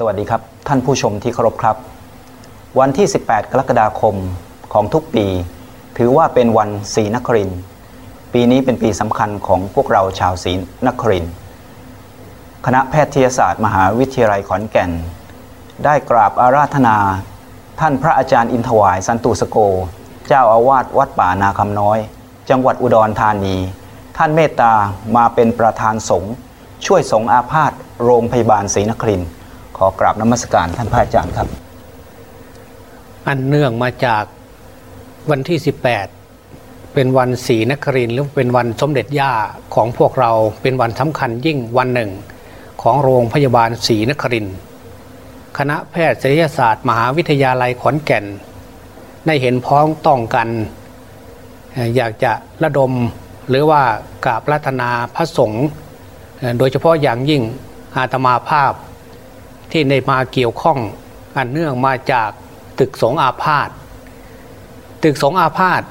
สวัสดีครับ ท่านผู้ชมที่เคารพครับ วันที่ 18 กรกฎาคมของทุกปี ถือว่าเป็นวันศรีนครินปีนี้เป็นปีสำคัญของพวกเราชาวศรีนครินคณะแพทยศาสตร์มหาวิทยาลัยขอนแก่น ได้กราบอาราธนา ท่านพระอาจารย์อินทวายสันตุสโก เจ้าอาวาสวัดป่านาคำน้อย จังหวัดอุดรธานี ท่านเมตตามาเป็นประธานสงฆ์ช่วยสงฆ์อาพาธโรงพยาบาลศรีนครินทร์ ขอกราบนมัสการท่านพระอาจารย์ครับ อันเนื่องมาจากวันที่ 18 เป็นวันศรีนครินหรือเป็นวันสมเด็จย่าของพวกเราเป็นวันสำคัญยิ่งวันหนึ่ง ของโรงพยาบาลศรีนครินคณะแพทยศาสตร์ มหาวิทยาลัยขอนแก่น ได้เห็นพ้องต้องกัน อยากจะระดมหรือว่ากราบรัตนาพระสงฆ์โดยเฉพาะอย่างยิ่งอาตมาภาพ ที่ในมาเกี่ยวข้องอันเนื่องมาจากตึกสงอาพาธตึกสงอาพาธ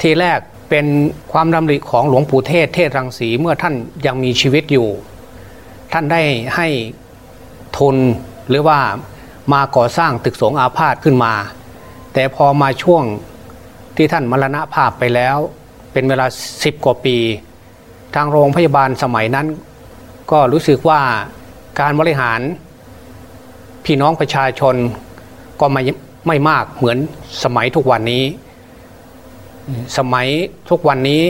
ทีแรกเป็นความดำริของหลวงปู่เทศเทศรังสีเมื่อท่านยังมีชีวิตอยู่ ท่านได้ให้ทุนหรือว่ามาก่อสร้างตึกสงอาพาธขึ้นมา แต่พอมาช่วงที่ท่านมรณภาพไปแล้ว เป็นเวลา 10 กว่าปี ทางโรงพยาบาลสมัยนั้น ก็รู้สึกว่า การบริหารพี่น้องประชาชนก็ไม่ไม่มากเหมือนสมัยทุกวันนี้ สมัยทุกวันนี้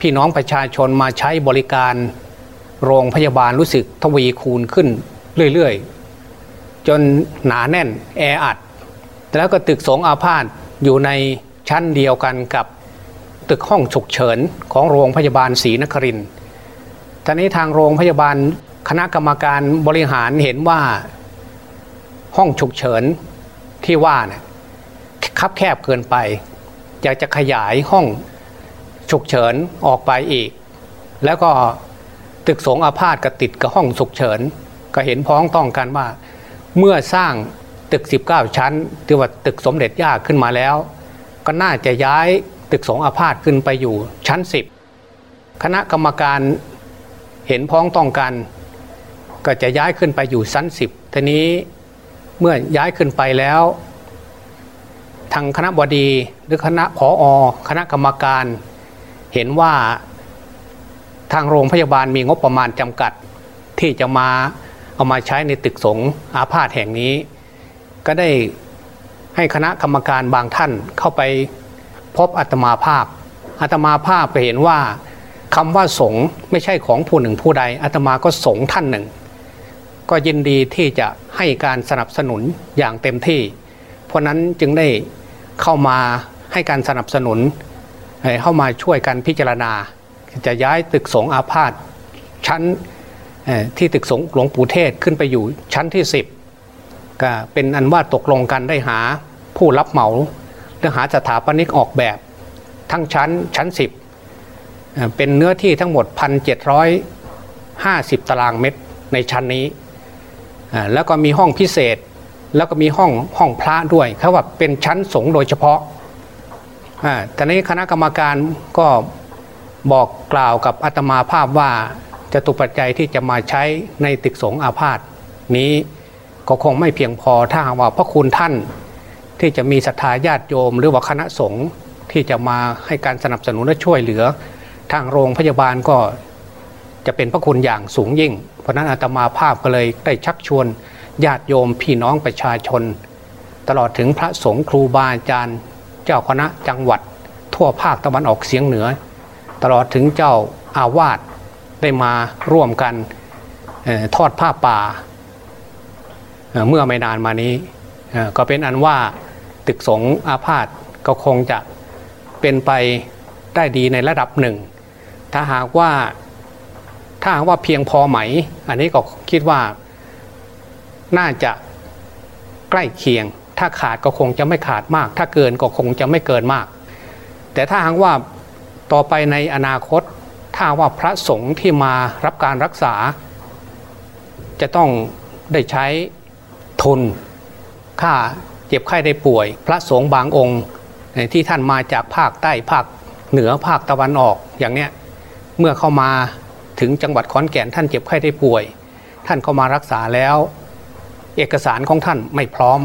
พี่น้องประชาชนมาใช้บริการโรงพยาบาลรู้สึกทวีคูณขึ้นเรื่อยๆ จนหนาแน่นแออัด แล้วก็ตึกสงอาพาธอยู่ในชั้นเดียวกันกับตึกห้องฉุกเฉินของโรงพยาบาลศรีนครินทร์ตอนนี้ทางโรงพยาบาล คณะกรรมการบริหารเห็นว่าห้องฉุกเฉินที่ว่าเนี่ยคับแคบเกินไป อยากจะขยายห้องฉุกเฉินออกไปอีก แล้วก็ตึกสงอาพาธก็ติดกับห้องฉุกเฉิน ก็เห็นพ้องต้องกันว่า เมื่อสร้างตึก 19 ชั้นที่ว่าตึกสมเด็จย่าขึ้นมาแล้ว ก็น่าจะย้ายตึกสงอาพาธขึ้นไปอยู่ชั้น 10 คณะกรรมการเห็นพ้องต้องกัน ก็จะย้ายขึ้นไปอยู่ชั้น10ทีนี้เมื่อย้ายขึ้นไปแล้ว ทางคณะบดีหรือคณะผออคณะกรรมการ เห็นว่าทางโรงพยาบาลมีงบประมาณจำกัดที่จะมาเอามาใช้ในตึกสงอาพาธแห่งนี้ ก็ได้ให้คณะกรรมการบางท่านเข้าไปพบอาตมาภาพอาตมาภาพไปเห็นว่าคำว่าสงไม่ใช่ของผู้หนึ่งผู้ใดอาตมาก็สงท่านหนึ่ง ก็ยินดีที่จะให้การสนับสนุนอย่างเต็มที่ เพราะนั้นจึงได้เข้ามาให้การสนับสนุน เข้ามาช่วยกันพิจารณา จะย้ายตึกสงฆ์อาพาธชั้นที่ตึกสงฆ์หลวงปู่เทศขึ้นไปอยู่ชั้นที่ 10 ก็เป็นอันว่าตกลงกันได้หาผู้รับเหมาหรือหาสถาปนิกออกแบบทั้งชั้นชั้น 10เอ่อเป็นเนื้อที่ทั้งหมด 1,750 ตารางเมตรในชั้นนี้ แล้วก็มีห้องพิเศษ แล้วก็มีห้องห้องพระด้วยเขาว่าเป็นชั้นสงฆ์โดยเฉพาะอ่าแต่นี้คณะกรรมการก็บอกกล่าวกับอาตมาภาพว่าจะตุปัจจัยที่จะมาใช้ในตึกสงอาพาธนี้ก็คงไม่เพียงพอถ้าหากว่าพระคุณท่านที่จะมีศรัทธาญาติโยม หรือว่าคณะสงฆ์ที่จะมาให้การสนับสนุนและช่วยเหลือ ทางโรงพยาบาลก็ จะเป็นพระคุณอย่างสูงยิ่ง เพราะนั้นอาตมาภาพก็เลยได้ชักชวนญาติโยมพี่น้องประชาชน ตลอดถึงพระสงฆ์ครูบาอาจารย์ เจ้าคณะจังหวัด ทั่วภาคตะวันออกเฉียงเหนือ ตลอดถึงเจ้าอาวาสได้มาร่วมกันออทอดผ้าป่าเออเมื่อไม่นานมานี้ก็เป็นอันว่าตึกสงฆ์อาพาธก็คงจะเป็นไปได้ดีในระดับหนึ่ง ถ้าหากว่า ถ้าว่าเพียงพอไหม อันนี้ก็คิดว่าน่าจะใกล้เคียง ถ้าขาดก็คงจะไม่ขาดมาก ถ้าเกินก็คงจะไม่เกินมาก แต่ถ้าหากว่าต่อไปในอนาคต ถ้าว่าพระสงฆ์ที่มารับการรักษา จะต้องได้ใช้ทุนค่าเจ็บไข้ได้ป่วย พระสงฆ์บางองค์ที่ท่านมาจากภาคใต้ภาคเหนือภาคตะวันออกอย่างเนี้ยเมื่อเข้ามา ถึงจังหวัดขอนแก่นท่านเจ็บไข้ได้ป่วย ท่านเข้ามารักษาแล้ว เอกสารของท่านไม่พร้อม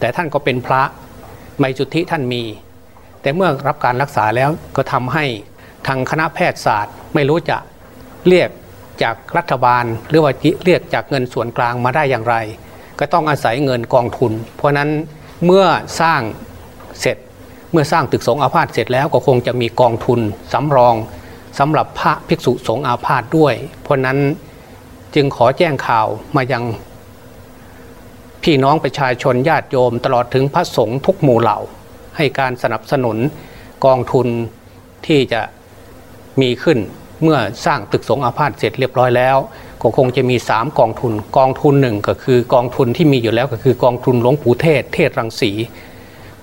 แต่ท่านก็เป็นพระใบจุทธิท่านมี แต่เมื่อรับการรักษาแล้วก็ทำให้ทางคณะแพทยศาสตร์ ไม่รู้จะเรียกจากรัฐบาล หรือว่าเรียกจากเงินส่วนกลางมาได้อย่างไร ก็ต้องอาศัยเงินกองทุน เพราะฉะนั้นเมื่อสร้างเสร็จเมื่อสร้างตึกสงอาพาธเสร็จแล้วก็คงจะมีกองทุนสำรอง สำหรับพระภิกษุสงฆ์อาพาธด้วย เพราะนั้นจึงขอแจ้งข่าวมายังพี่น้องประชาชนญาติโยมตลอดถึงพระสงฆ์ทุกหมู่เหล่า ให้การสนับสนุนกองทุนที่จะมีขึ้นเมื่อสร้างตึกสงฆ์อาพาธเสร็จเรียบร้อยแล้วก็คงจะมี 3 กองทุน กองทุนหนึ่งก็คือกองทุนที่มีอยู่แล้วก็คือกองทุนหลวงปู่เทศ เทศรังสี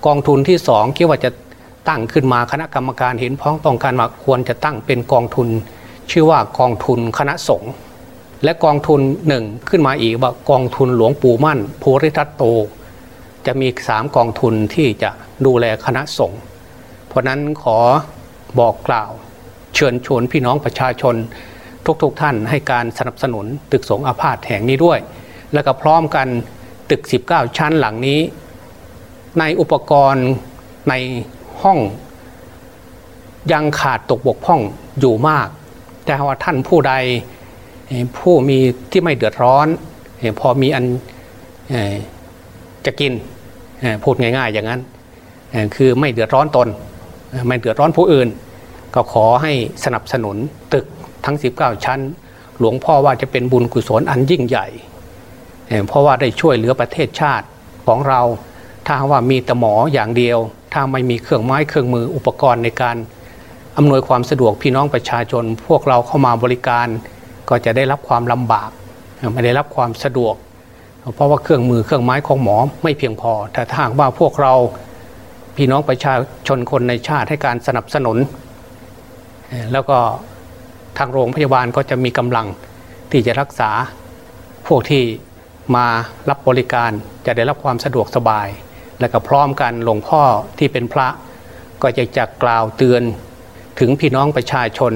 กองทุนที่สองคิดว่าจะ ตั้งขึ้นมาคณะกรรมการเห็นพ้องต้องการว่าควรจะตั้งเป็นกองทุน ชื่อว่ากองทุนคณะสงฆ์และกองทุนหนึ่งขึ้นมาอีกว่ากองทุนหลวงปู่มั่นภูริทัตโต จะมีสามกองทุนที่จะดูแลคณะสงฆ์เพราะนั้นขอบอกกล่าว เชิญชวนพี่น้องประชาชน ทุกๆทท่านให้การสนับสนุนตึกสงฆ์อาพาธแห่งนี้ด้วย แล้วก็พร้อมกันตึก 19 ชั้นหลังนี้ ในอุปกรณ์ใน ห้อง ยังขาดตกบกพร่องอยู่มาก แต่ว่าท่านผู้ใดผู้มีที่ไม่เดือดร้อน พอมีอันจะกินพูดง่ายๆอย่างนั้น คือไม่เดือดร้อนตน ไม่เดือดร้อนผู้อื่น ก็ขอให้สนับสนุนตึกทั้ง 19 ชั้น หลวงพ่อว่าจะเป็นบุญกุศลอันยิ่งใหญ่ เพราะว่าได้ช่วยเหลือประเทศชาติของเรา ถ้าว่ามีแต่หมออย่างเดียว ถ้าไม่มีเครื่องไม้เครื่องมืออุปกรณ์ในการอำนวยความสะดวกพี่น้องประชาชน พวกเราเข้ามาบริการ ก็จะได้รับความลำบากไม่ได้รับความสะดวก เพราะว่าเครื่องมือเครื่องไม้ของหมอไม่เพียงพอ แต่ถ้าหากว่าพวกเราพี่น้องประชาชนคนในชาติให้การสนับสนุน แล้วก็ทางโรงพยาบาลก็จะมีกำลังที่จะรักษาพวกที่มารับบริการจะได้รับความสะดวกสบาย และก็พร้อมกันหลวงพ่อที่เป็นพระ ก็จะจะกล่าวเตือนถึงพี่น้องประชาชน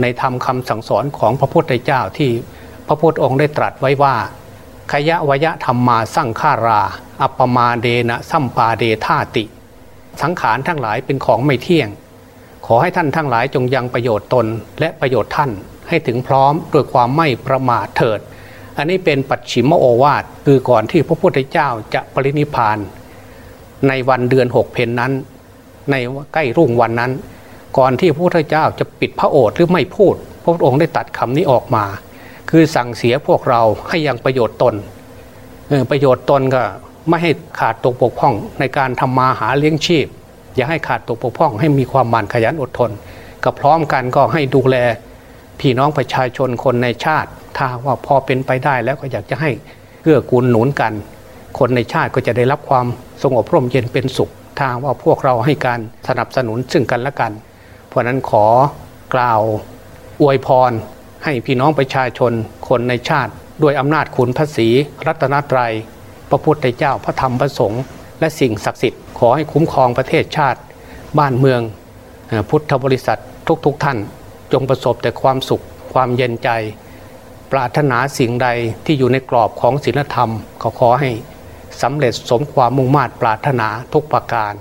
ในธรรมคำสั่งสอนของพระพุทธเจ้าที่พระพุทธองค์ได้ตรัสไว้ว่าขยะวยะธรรมมาสร้างฆารา อัปปมาเดนะสัมปาเดธาติ สังขารทั้งหลายเป็นของไม่เที่ยง ขอให้ท่านทั้งหลายจงยังประโยชน์ตนและประโยชน์ท่านให้ถึงพร้อมด้วยความไม่ประมาทเถิด อันนี้เป็นปัจฉิมโอวาทคือก่อนที่พระพุทธเจ้าจะปรินิพาน ในวันเดือนหกเพนนั้น ในใกล้รุ่งวันนั้น ก่อนที่พระพุทธเจ้าจะปิดพระโอษฐ์หรือไม่พูด พระพองค์ได้ตัดคำนี้ออกมา คือสั่งเสียพวกเราให้ยังประโยชน์ตนประโยชน์ตนก็ไม่ให้ขาดตกบกพ่องในการทำมาหาเลี้ยงชีพ อย่าให้ขาดตกบกพ่องให้มีความมั่นขยันอดทนก็พร้อมกันก็ให้ดูแลพี่น้องประชาชนคนในชาติ ถ้าว่าพอเป็นไปได้แล้วก็อยากจะให้เกื้อกูลหนุนกัน คนในชาติก็จะได้รับความสงบร่มเย็นเป็นสุขถ้าว่าพวกเราให้การสนับสนุนซึ่งกันและกัน เพราะนั้นขอกล่าวอวยพร ให้พี่น้องประชาชนคนในชาติ ด้วยอำนาจคุณพระศรีรัตนตรยัย พระพุทธเจ้าพระธรรมพระสงฆ์และสิ่งศักดิ์สิทธิ์ขอให้คุ้มครองประเทศชาติ บ้านเมือง พุทธบริษัททุกๆทท่าน จงประสบแต่ความสุขความเย็นใจ ปรารถนาสิ่งใดที่อยู่ในกรอบของศีลธรรมขอขอให้ สำเร็จสมความมุ่งมา่ปรารถนาทุกประการ